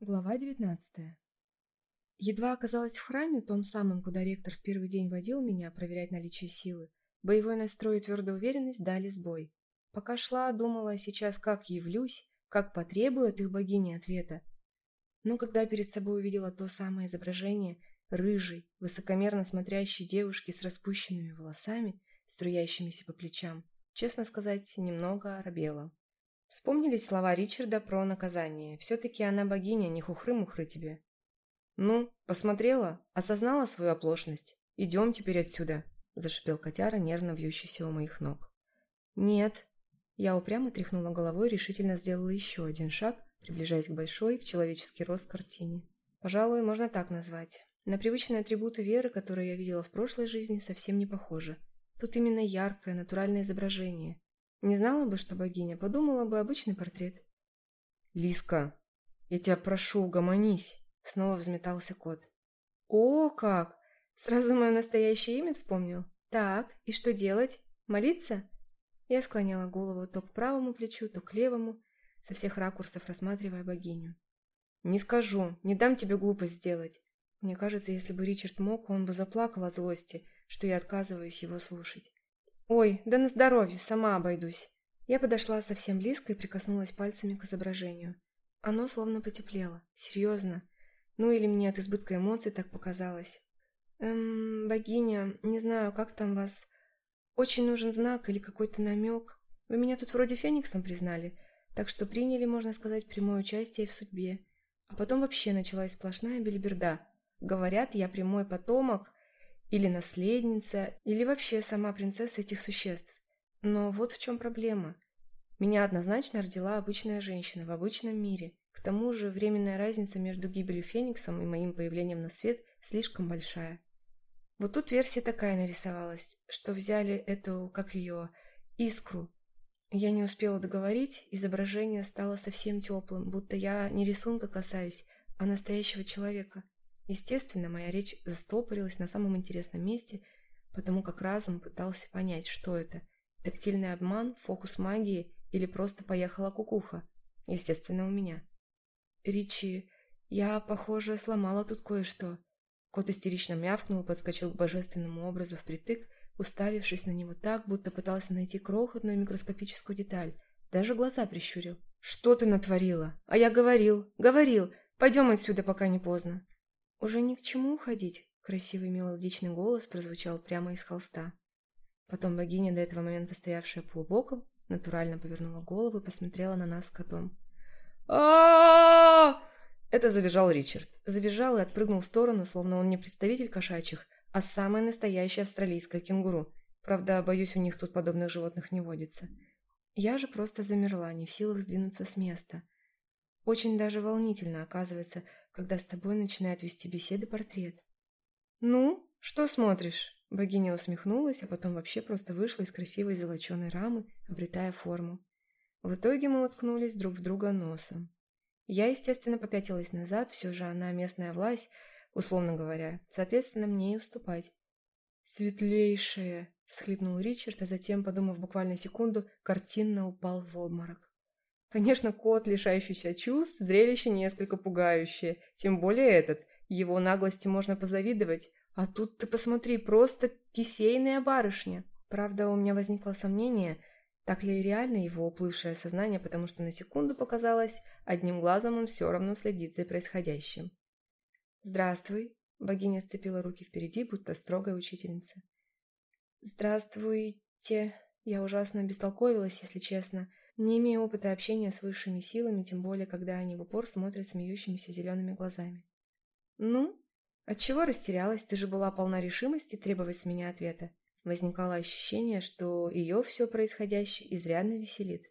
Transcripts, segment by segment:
Глава 19. Едва оказалась в храме, том самом, куда ректор в первый день водил меня проверять наличие силы, боевой настрой и твердая уверенность дали сбой. Пока шла, думала сейчас, как явлюсь, как потребую от их богини ответа. Но когда перед собой увидела то самое изображение рыжей, высокомерно смотрящей девушки с распущенными волосами, струящимися по плечам, честно сказать, немного оробела. Вспомнились слова Ричарда про наказание. Все-таки она богиня, не хухры-мухры тебе. «Ну, посмотрела, осознала свою оплошность. Идем теперь отсюда», – зашипел котяра, нервно вьющийся у моих ног. «Нет». Я упрямо тряхнула головой решительно сделала еще один шаг, приближаясь к большой, в человеческий рост картине. Пожалуй, можно так назвать. На привычные атрибуты веры, которые я видела в прошлой жизни, совсем не похоже. Тут именно яркое, натуральное изображение. Не знала бы, что богиня, подумала бы обычный портрет. «Лиска, я тебя прошу, гомонись!» Снова взметался кот. «О, как! Сразу мое настоящее имя вспомнил? Так, и что делать? Молиться?» Я склоняла голову то к правому плечу, то к левому, со всех ракурсов рассматривая богиню. «Не скажу, не дам тебе глупость сделать!» Мне кажется, если бы Ричард мог, он бы заплакал от злости, что я отказываюсь его слушать. «Ой, да на здоровье, сама обойдусь». Я подошла совсем близко и прикоснулась пальцами к изображению. Оно словно потеплело. Серьезно. Ну или мне от избытка эмоций так показалось. «Эм, богиня, не знаю, как там вас... Очень нужен знак или какой-то намек. Вы меня тут вроде фениксом признали, так что приняли, можно сказать, прямое участие в судьбе. А потом вообще началась сплошная бельберда. Говорят, я прямой потомок, Или наследница, или вообще сама принцесса этих существ. Но вот в чем проблема. Меня однозначно родила обычная женщина в обычном мире. К тому же временная разница между гибелью Фениксом и моим появлением на свет слишком большая. Вот тут версия такая нарисовалась, что взяли эту, как ее, искру. Я не успела договорить, изображение стало совсем теплым, будто я не рисунка касаюсь, а настоящего человека. Естественно, моя речь застопорилась на самом интересном месте, потому как разум пытался понять, что это – тактильный обман, фокус магии или просто поехала кукуха. Естественно, у меня. «Ричи, я, похоже, сломала тут кое-что». Кот истерично мявкнул, подскочил к божественному образу впритык, уставившись на него так, будто пытался найти крохотную микроскопическую деталь. Даже глаза прищурил. «Что ты натворила? А я говорил, говорил! Пойдем отсюда, пока не поздно!» «Уже ни к чему уходить», — красивый мелодичный голос прозвучал прямо из холста. Потом богиня, до этого момента стоявшая полубоком, натурально повернула голову и посмотрела на нас с котом. а Это завизжал Ричард. Завизжал и отпрыгнул в сторону, словно он не представитель кошачьих, а самое настоящее австралийское кенгуру. Правда, боюсь, у них тут подобных животных не водится. Я же просто замерла, не в силах сдвинуться с места. Очень даже волнительно, оказывается, когда с тобой начинает вести беседы портрет. «Ну, что смотришь?» Богиня усмехнулась, а потом вообще просто вышла из красивой золоченой рамы, обретая форму. В итоге мы уткнулись друг в друга носом. Я, естественно, попятилась назад, все же она местная власть, условно говоря, соответственно, мне и уступать. «Светлейшая!» – всхлипнул Ричард, а затем, подумав буквально секунду, картинно упал в обморок. Конечно, кот, лишающийся чувств, зрелище несколько пугающее. Тем более этот. Его наглости можно позавидовать. А тут ты посмотри, просто кисейная барышня. Правда, у меня возникло сомнение, так ли реально его уплывшее сознание, потому что на секунду показалось, одним глазом он все равно следит за происходящим. «Здравствуй», — богиня сцепила руки впереди, будто строгая учительница. «Здравствуйте», — я ужасно бестолковилась, если честно, — не имея опыта общения с высшими силами, тем более, когда они в упор смотрят смеющимися зелеными глазами. «Ну? Отчего растерялась? Ты же была полна решимости требовать с меня ответа». Возникало ощущение, что ее все происходящее изрядно веселит.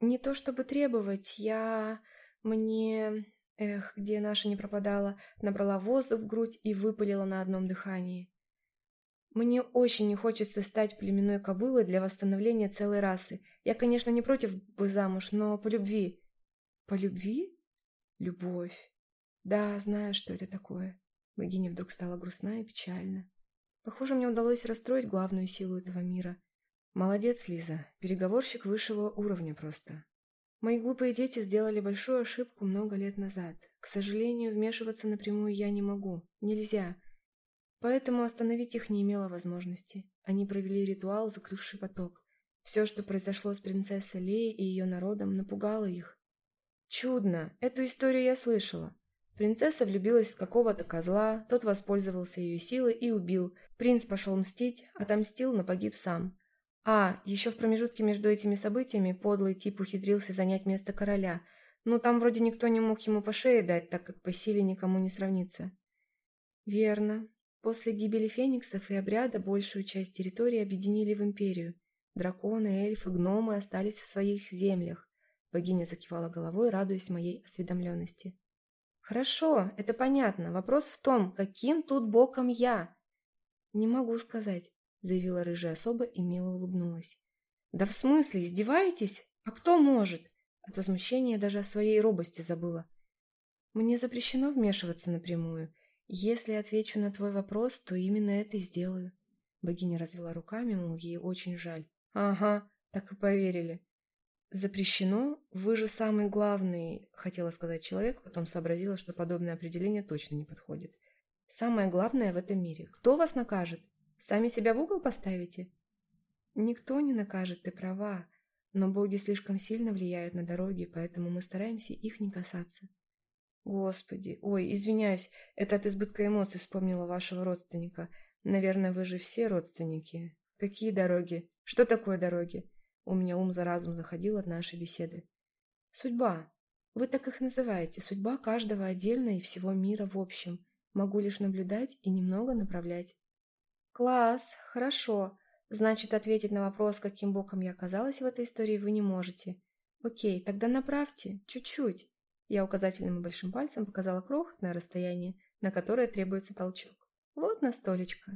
«Не то чтобы требовать, я... мне...» Эх, где наша не пропадала, набрала воздух в грудь и выпалила на одном дыхании. Мне очень не хочется стать племенной кобылой для восстановления целой расы. Я, конечно, не против бы замуж, но по любви. По любви? Любовь. Да, знаю, что это такое. Богиня вдруг стала грустна и печальна. Похоже, мне удалось расстроить главную силу этого мира. Молодец, Лиза. Переговорщик высшего уровня просто. Мои глупые дети сделали большую ошибку много лет назад. К сожалению, вмешиваться напрямую я не могу. Нельзя. Поэтому остановить их не имело возможности. Они провели ритуал, закрывший поток. Все, что произошло с принцессой Леей и ее народом, напугало их. Чудно! Эту историю я слышала. Принцесса влюбилась в какого-то козла, тот воспользовался ее силой и убил. Принц пошел мстить, отомстил, но погиб сам. А, еще в промежутке между этими событиями подлый тип ухитрился занять место короля. Но ну, там вроде никто не мог ему по шее дать, так как по силе никому не сравнится. Верно. После гибели Фениксов и обряда большую часть территории объединили в империю. Драконы, эльфы, гномы остались в своих землях. Богиня закивала головой, радуясь моей осведомленности. «Хорошо, это понятно. Вопрос в том, каким тут боком я?» «Не могу сказать», — заявила рыжая особа и мило улыбнулась. «Да в смысле, издеваетесь? А кто может?» От возмущения даже о своей робости забыла. «Мне запрещено вмешиваться напрямую». Если отвечу на твой вопрос, то именно это и сделаю. Богиня развела руками, мол, ей очень жаль. Ага, так и поверили. Запрещено, вы же самый главный, хотела сказать человек, потом сообразила, что подобное определение точно не подходит. Самое главное в этом мире. Кто вас накажет? Сами себя в угол поставите? Никто не накажет, ты права. Но боги слишком сильно влияют на дороги, поэтому мы стараемся их не касаться. Господи, ой, извиняюсь, это от избытка эмоций вспомнила вашего родственника. Наверное, вы же все родственники. Какие дороги? Что такое дороги? У меня ум за разум заходил от нашей беседы. Судьба. Вы так их называете. Судьба каждого отдельно и всего мира в общем. Могу лишь наблюдать и немного направлять. Класс, хорошо. Значит, ответить на вопрос, каким боком я оказалась в этой истории, вы не можете. Окей, тогда направьте, чуть-чуть. Я указательным и большим пальцем показала крохотное расстояние, на которое требуется толчок. Вот настолечко.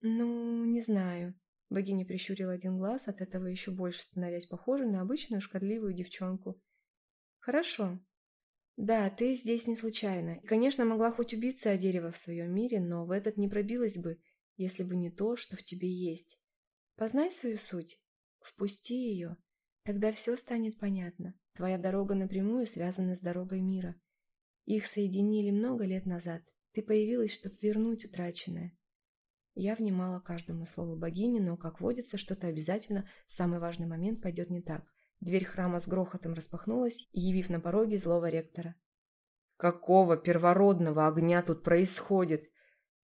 Ну, не знаю. Богиня прищурила один глаз, от этого еще больше становясь похожей на обычную шкодливую девчонку. Хорошо. Да, ты здесь не случайно. И, конечно, могла хоть убиться о дерево в своем мире, но в этот не пробилась бы, если бы не то, что в тебе есть. Познай свою суть. Впусти ее. Тогда все станет понятно. Твоя дорога напрямую связана с дорогой мира. Их соединили много лет назад. Ты появилась, чтобы вернуть утраченное. Я внимала каждому слову богини, но, как водится, что-то обязательно в самый важный момент пойдет не так. Дверь храма с грохотом распахнулась, явив на пороге злого ректора. «Какого первородного огня тут происходит?»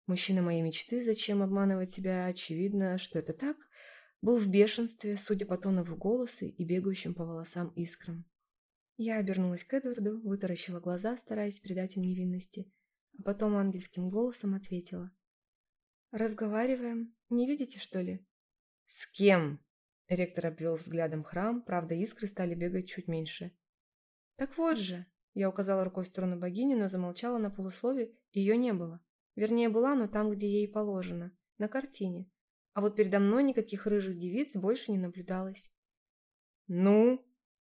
Мужчина моей мечты, зачем обманывать себя, очевидно, что это так, был в бешенстве, судя по тону в голосы и бегающим по волосам искрам. Я обернулась к Эдварду, вытаращила глаза, стараясь придать им невинности, а потом ангельским голосом ответила. «Разговариваем. Не видите, что ли?» «С кем?» Ректор обвел взглядом храм, правда, искры стали бегать чуть меньше. «Так вот же!» Я указала рукой в сторону богини, но замолчала на полуслове, ее не было. Вернее, была, но там, где ей положено, на картине. А вот передо мной никаких рыжих девиц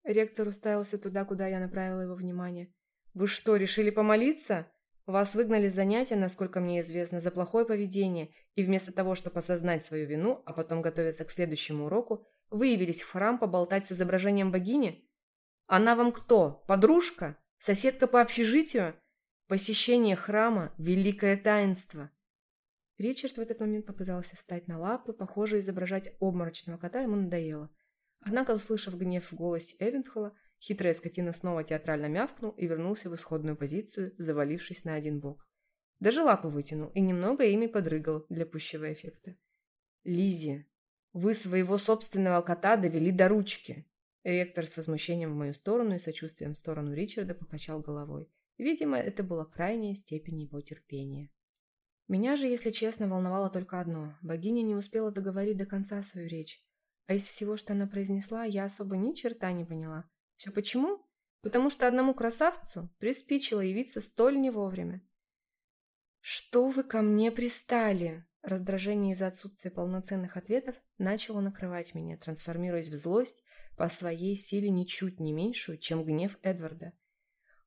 Ректор уставился туда, куда я направила его внимание. «Вы что, решили помолиться? Вас выгнали с занятия, насколько мне известно, за плохое поведение, и вместо того, чтобы осознать свою вину, а потом готовиться к следующему уроку, вы явились в храм поболтать с изображением богини? Она вам кто? Подружка? Соседка по общежитию? Посещение храма – великое таинство!» Ричард в этот момент попытался встать на лапы, похоже, изображать обморочного кота ему надоело. Однако, услышав гнев в голосе Эвентхола, хитрая скотина снова театрально мявкнул и вернулся в исходную позицию, завалившись на один бок. Даже лапы вытянул и немного ими подрыгал для пущего эффекта. Лизи, вы своего собственного кота довели до ручки!» Ректор с возмущением в мою сторону и сочувствием в сторону Ричарда покачал головой. Видимо, это была крайняя степень его терпения. Меня же, если честно, волновало только одно. Богиня не успела договорить до конца свою речь. А из всего, что она произнесла, я особо ни черта не поняла. Все почему? Потому что одному красавцу приспичило явиться столь не вовремя. «Что вы ко мне пристали?» Раздражение из-за отсутствия полноценных ответов начало накрывать меня, трансформируясь в злость по своей силе ничуть не меньшую, чем гнев Эдварда.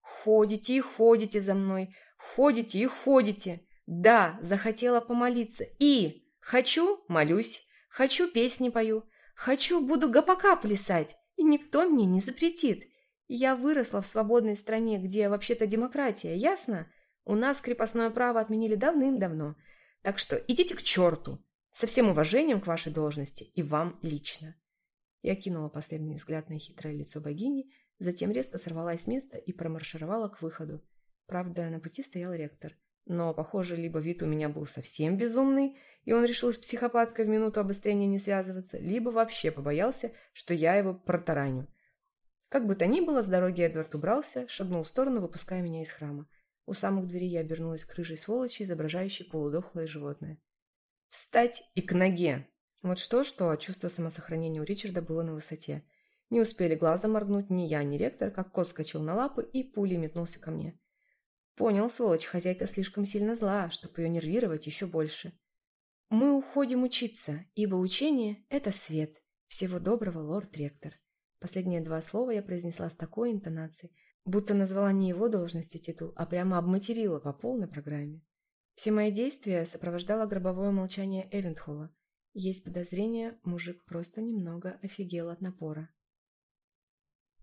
Ходите и ходите за мной, ходите и ходите. Да, захотела помолиться. И хочу – молюсь, хочу – песни пою, Хочу, буду гопака плясать, и никто мне не запретит. Я выросла в свободной стране, где вообще-то демократия, ясно? У нас крепостное право отменили давным-давно. Так что идите к черту. Со всем уважением к вашей должности и вам лично. Я кинула последний взгляд на хитрое лицо богини, затем резко сорвалась с места и промаршировала к выходу. Правда, на пути стоял ректор – но, похоже, либо вид у меня был совсем безумный, и он решил с психопаткой в минуту обострения не связываться, либо вообще побоялся, что я его протараню. Как бы то ни было, с дороги Эдвард убрался, шагнул в сторону, выпуская меня из храма. У самых дверей я обернулась к рыжей сволочи, изображающей полудохлое животное. «Встать и к ноге!» Вот что-что, а чувство самосохранения у Ричарда было на высоте. Не успели глаза моргнуть ни я, ни ректор, как кот скочил на лапы и пулей метнулся ко мне. Понял, сволочь, хозяйка слишком сильно зла, чтобы ее нервировать еще больше. Мы уходим учиться, ибо учение – это свет. Всего доброго, лорд-ректор. Последние два слова я произнесла с такой интонацией, будто назвала не его должность и титул, а прямо обматерила по полной программе. Все мои действия сопровождало гробовое молчание Эвентхолла. Есть подозрение, мужик просто немного офигел от напора.